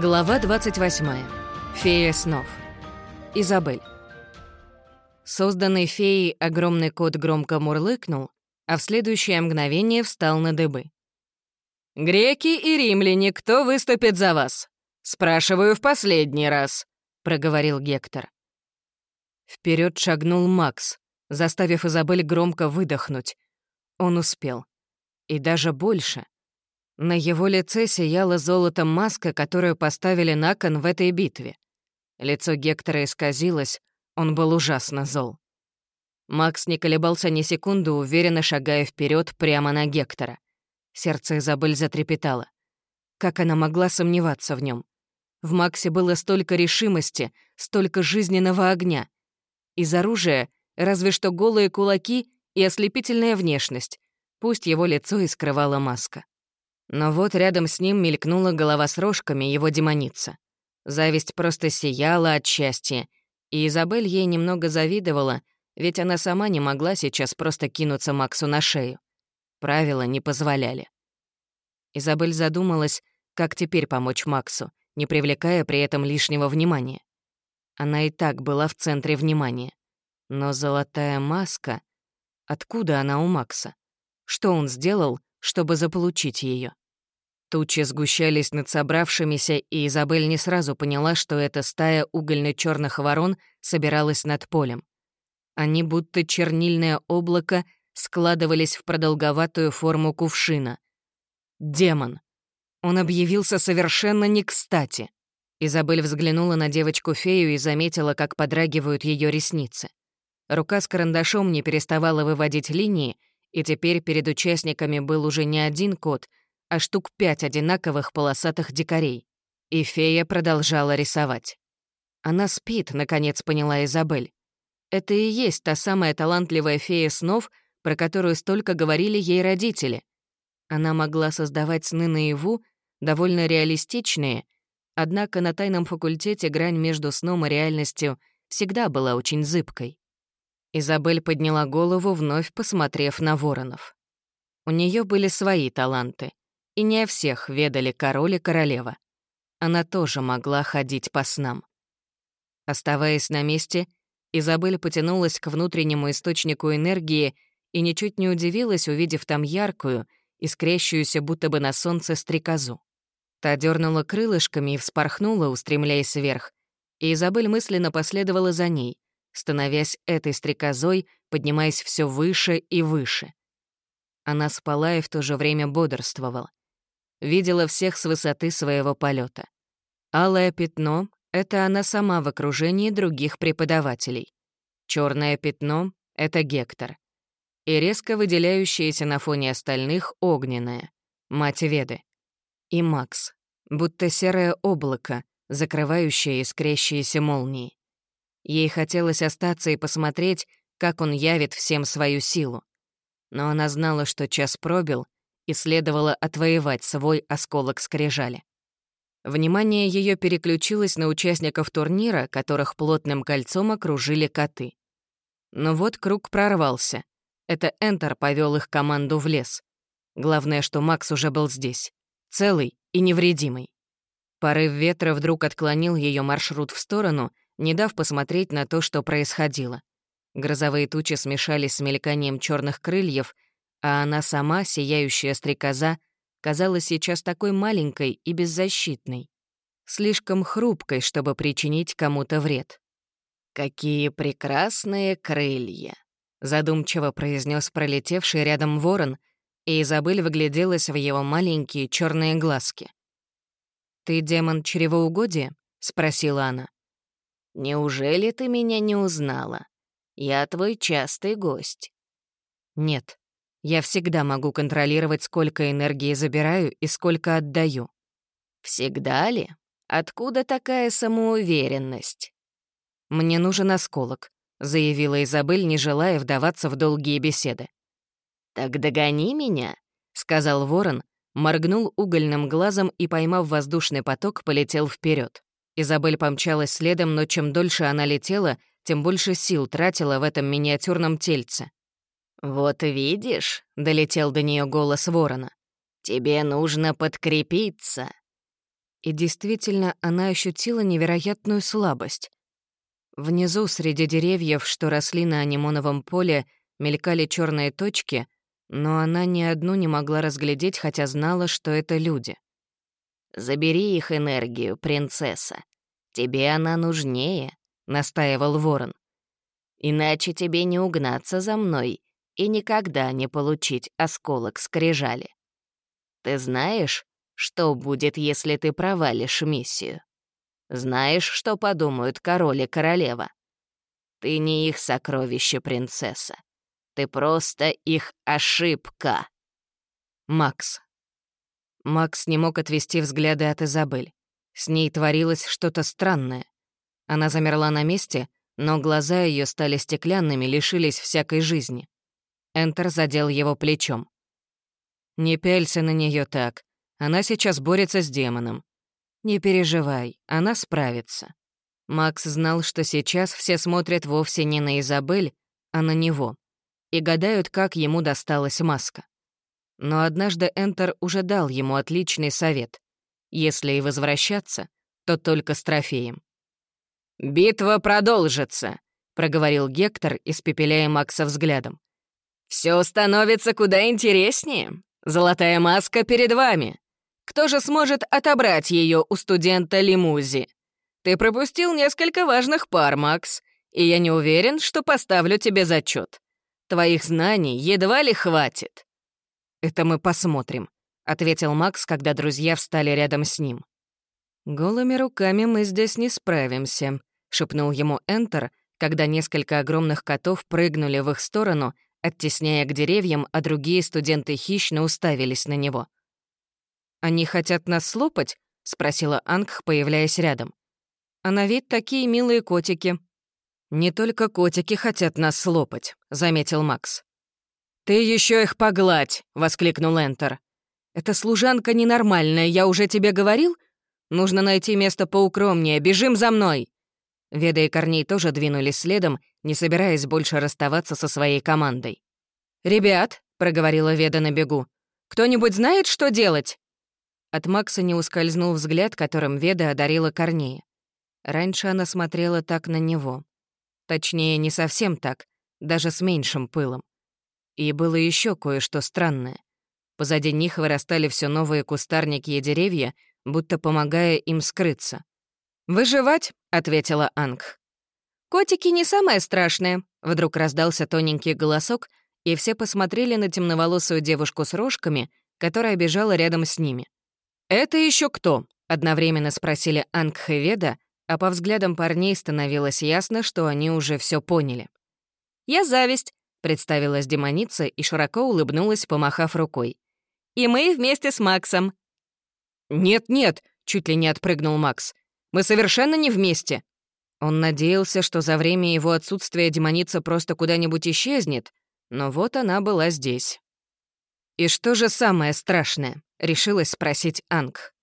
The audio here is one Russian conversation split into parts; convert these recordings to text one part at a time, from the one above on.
Глава 28. Фея снов. Изабель. Созданный феей огромный кот громко мурлыкнул, а в следующее мгновение встал на дыбы. «Греки и римляне, кто выступит за вас? Спрашиваю в последний раз», — проговорил Гектор. Вперед шагнул Макс, заставив Изабель громко выдохнуть. Он успел. И даже больше — на его лице сияла золотом маска, которую поставили на кон в этой битве. Лицо Гектора исказилось, он был ужасно зол. Макс не колебался ни секунды, уверенно шагая вперед прямо на Гектора. Сердце Изабель затрепетало. Как она могла сомневаться в нем? В Максе было столько решимости, столько жизненного огня. Из оружия разве что голые кулаки и ослепительная внешность, пусть его лицо и скрывала маска. Но вот рядом с ним мелькнула голова с рожками его демоница. Зависть просто сияла от счастья, и Изабель ей немного завидовала, ведь она сама не могла сейчас просто кинуться Максу на шею. Правила не позволяли. Изабель задумалась, как теперь помочь Максу, не привлекая при этом лишнего внимания. Она и так была в центре внимания. Но золотая маска... Откуда она у Макса? Что он сделал, чтобы заполучить ее? Тучи сгущались над собравшимися, и Изабель не сразу поняла, что эта стая угольно черных ворон собиралась над полем. Они, будто чернильное облако, складывались в продолговатую форму кувшина. Демон. Он объявился совершенно не кстати. Изабель взглянула на девочку-фею и заметила, как подрагивают ее ресницы. Рука с карандашом не переставала выводить линии, и теперь перед участниками был уже не один кот, а штук пять одинаковых полосатых дикарей. И фея продолжала рисовать. Она спит, наконец поняла Изабель. Это и есть та самая талантливая фея снов, про которую столько говорили ей родители. Она могла создавать сны наяву, довольно реалистичные, однако на тайном факультете грань между сном и реальностью всегда была очень зыбкой. Изабель подняла голову, вновь посмотрев на воронов. У нее были свои таланты и не о всех ведали король и королева. Она тоже могла ходить по снам. Оставаясь на месте, Изабель потянулась к внутреннему источнику энергии и ничуть не удивилась, увидев там яркую, искрящуюся будто бы на солнце стрекозу. Та дернула крылышками и вспорхнула, устремляясь вверх, и Изабель мысленно последовала за ней, становясь этой стрекозой, поднимаясь все выше и выше. Она спала и в то же время бодрствовала видела всех с высоты своего полета. Алое пятно — это она сама в окружении других преподавателей. Черное пятно — это Гектор. И резко выделяющееся на фоне остальных — огненное, мать Веды. И Макс, будто серое облако, закрывающее искрящиеся молнии. Ей хотелось остаться и посмотреть, как он явит всем свою силу. Но она знала, что час пробил — и следовало отвоевать свой осколок скрижали. Внимание ее переключилось на участников турнира, которых плотным кольцом окружили коты. Но вот круг прорвался. Это Энтер повел их команду в лес. Главное, что Макс уже был здесь. Целый и невредимый. Порыв ветра вдруг отклонил ее маршрут в сторону, не дав посмотреть на то, что происходило. Грозовые тучи смешались с мельканием черных крыльев — а она сама, сияющая стрекоза, казалась сейчас такой маленькой и беззащитной, слишком хрупкой, чтобы причинить кому-то вред. «Какие прекрасные крылья!» — задумчиво произнес пролетевший рядом ворон, и Изабель выгляделась в его маленькие черные глазки. «Ты демон чревоугодия?» — спросила она. «Неужели ты меня не узнала? Я твой частый гость». «Нет», я всегда могу контролировать, сколько энергии забираю и сколько отдаю. Всегда ли? Откуда такая самоуверенность? Мне нужен осколок, заявила Изабель, не желая вдаваться в долгие беседы. Так догони меня, сказал ворон, моргнул угольным глазом и, поймав воздушный поток, полетел вперед. Изабель помчалась следом, но чем дольше она летела, тем больше сил тратила в этом миниатюрном тельце. «Вот видишь», — долетел до нее голос ворона, — «тебе нужно подкрепиться». И действительно, она ощутила невероятную слабость. Внизу, среди деревьев, что росли на анимоновом поле, мелькали черные точки, но она ни одну не могла разглядеть, хотя знала, что это люди. «Забери их энергию, принцесса. Тебе она нужнее», — настаивал ворон. «Иначе тебе не угнаться за мной и никогда не получить осколок скрижали. Ты знаешь, что будет, если ты провалишь миссию? Знаешь, что подумают король и королева? Ты не их сокровище, принцесса. Ты просто их ошибка. Макс. Макс не мог отвести взгляды от Изабель. С ней творилось что-то странное. Она замерла на месте, но глаза ее стали стеклянными, лишились всякой жизни. Энтер задел его плечом. «Не пялься на нее так. Она сейчас борется с демоном. Не переживай, она справится». Макс знал, что сейчас все смотрят вовсе не на Изабель, а на него, и гадают, как ему досталась маска. Но однажды Энтер уже дал ему отличный совет. Если и возвращаться, то только с трофеем. «Битва продолжится», — проговорил Гектор, испепеляя Макса взглядом. «Все становится куда интереснее. Золотая маска перед вами. Кто же сможет отобрать ее у студента Лимузи? Ты пропустил несколько важных пар, Макс, и я не уверен, что поставлю тебе зачет. Твоих знаний едва ли хватит. «Это мы посмотрим», — ответил Макс, когда друзья встали рядом с ним. «Голыми руками мы здесь не справимся», — шепнул ему Энтер, когда несколько огромных котов прыгнули в их сторону, оттесняя к деревьям, а другие студенты хищно уставились на него. «Они хотят нас слопать?» — спросила Ангх, появляясь рядом. «А на вид такие милые котики». «Не только котики хотят нас слопать», — заметил Макс. «Ты еще их погладь!» — воскликнул Энтер. «Эта служанка ненормальная, я уже тебе говорил? Нужно найти место поукромнее, бежим за мной!» Веда и Корней тоже двинулись следом, не собираясь больше расставаться со своей командой. «Ребят», — проговорила Веда на бегу, — «кто-нибудь знает, что делать?» От Макса не ускользнул взгляд, которым Веда одарила Корнея. Раньше она смотрела так на него. Точнее, не совсем так, даже с меньшим пылом. И было еще кое-что странное. Позади них вырастали все новые кустарники и деревья, будто помогая им скрыться. «Выживать», — ответила Анг. «Котики не самое страшное», — вдруг раздался тоненький голосок, и все посмотрели на темноволосую девушку с рожками, которая бежала рядом с ними. «Это еще кто?» — одновременно спросили Анг и Веда, а по взглядам парней становилось ясно, что они уже все поняли. «Я зависть», Представилась демоница и широко улыбнулась, помахав рукой. «И мы вместе с Максом». «Нет-нет», — чуть ли не отпрыгнул Макс. «Мы совершенно не вместе». Он надеялся, что за время его отсутствия демоница просто куда-нибудь исчезнет, но вот она была здесь. «И что же самое страшное?» — решилась спросить Анг.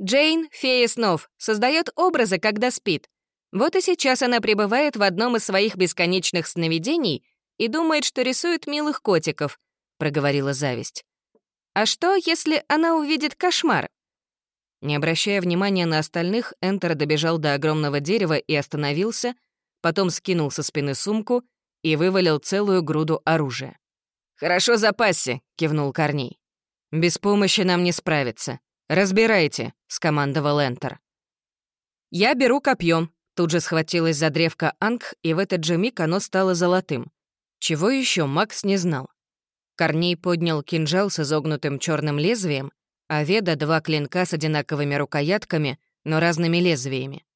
«Джейн, фея снов, создает образы, когда спит. Вот и сейчас она пребывает в одном из своих бесконечных сновидений и думает, что рисует милых котиков», — проговорила зависть. «А что, если она увидит кошмар?» Не обращая внимания на остальных, Энтер добежал до огромного дерева и остановился, потом скинул со спины сумку и вывалил целую груду оружия. «Хорошо запасся», — кивнул Корней. «Без помощи нам не справиться. Разбирайте», — скомандовал Энтер. «Я беру копье. Тут же схватилась за древко Анг, и в этот же миг оно стало золотым. Чего еще Макс не знал? Корней поднял кинжал с изогнутым черным лезвием, а Веда — два клинка с одинаковыми рукоятками, но разными лезвиями.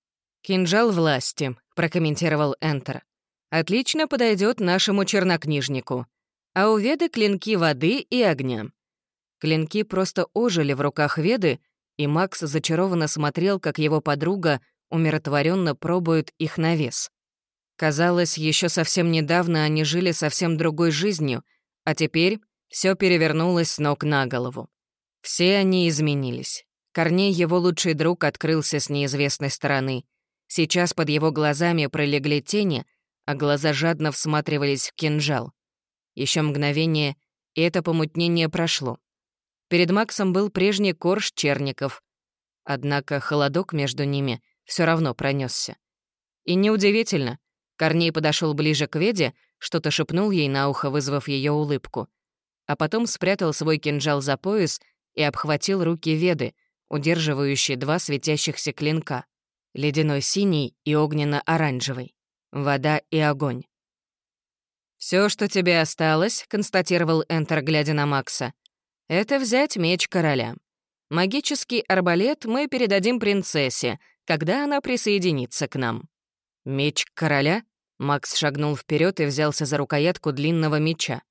«Кинжал власти», — прокомментировал Энтер. «Отлично подойдет нашему чернокнижнику. А у Веды клинки воды и огня». Клинки просто ожили в руках Веды, и Макс зачарованно смотрел, как его подруга умиротворенно пробует их на вес. Казалось, еще совсем недавно они жили совсем другой жизнью, а теперь все перевернулось с ног на голову. Все они изменились. Корней, его лучший друг, открылся с неизвестной стороны. Сейчас под его глазами пролегли тени, а глаза жадно всматривались в кинжал. Еще мгновение, и это помутнение прошло. Перед Максом был прежний корж Черников. Однако холодок между ними все равно пронесся. И неудивительно. Корней подошел ближе к Веде, что-то шепнул ей на ухо, вызвав ее улыбку. А потом спрятал свой кинжал за пояс и обхватил руки Веды, удерживающие два светящихся клинка — ледяной синий и огненно-оранжевый, вода и огонь. Все, что тебе осталось», — констатировал Энтер, глядя на Макса, — «это взять меч короля. Магический арбалет мы передадим принцессе, когда она присоединится к нам». «Меч короля?» — Макс шагнул вперед и взялся за рукоятку длинного меча.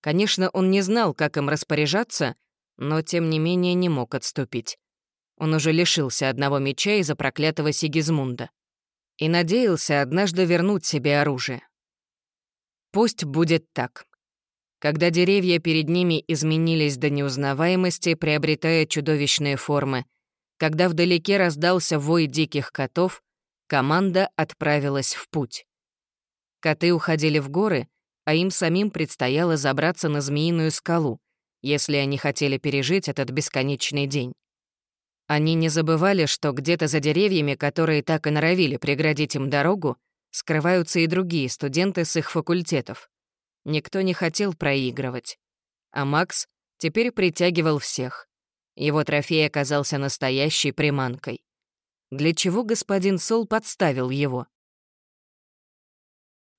Конечно, он не знал, как им распоряжаться, но тем не менее не мог отступить. Он уже лишился одного меча из-за проклятого Сигизмунда и надеялся однажды вернуть себе оружие. Пусть будет так. Когда деревья перед ними изменились до неузнаваемости, приобретая чудовищные формы, когда вдалеке раздался вой диких котов, команда отправилась в путь. Коты уходили в горы, а им самим предстояло забраться на Змеиную скалу, если они хотели пережить этот бесконечный день. Они не забывали, что где-то за деревьями, которые так и норовили преградить им дорогу, скрываются и другие студенты с их факультетов. Никто не хотел проигрывать. А Макс теперь притягивал всех. Его трофей оказался настоящей приманкой. Для чего господин Сол подставил его?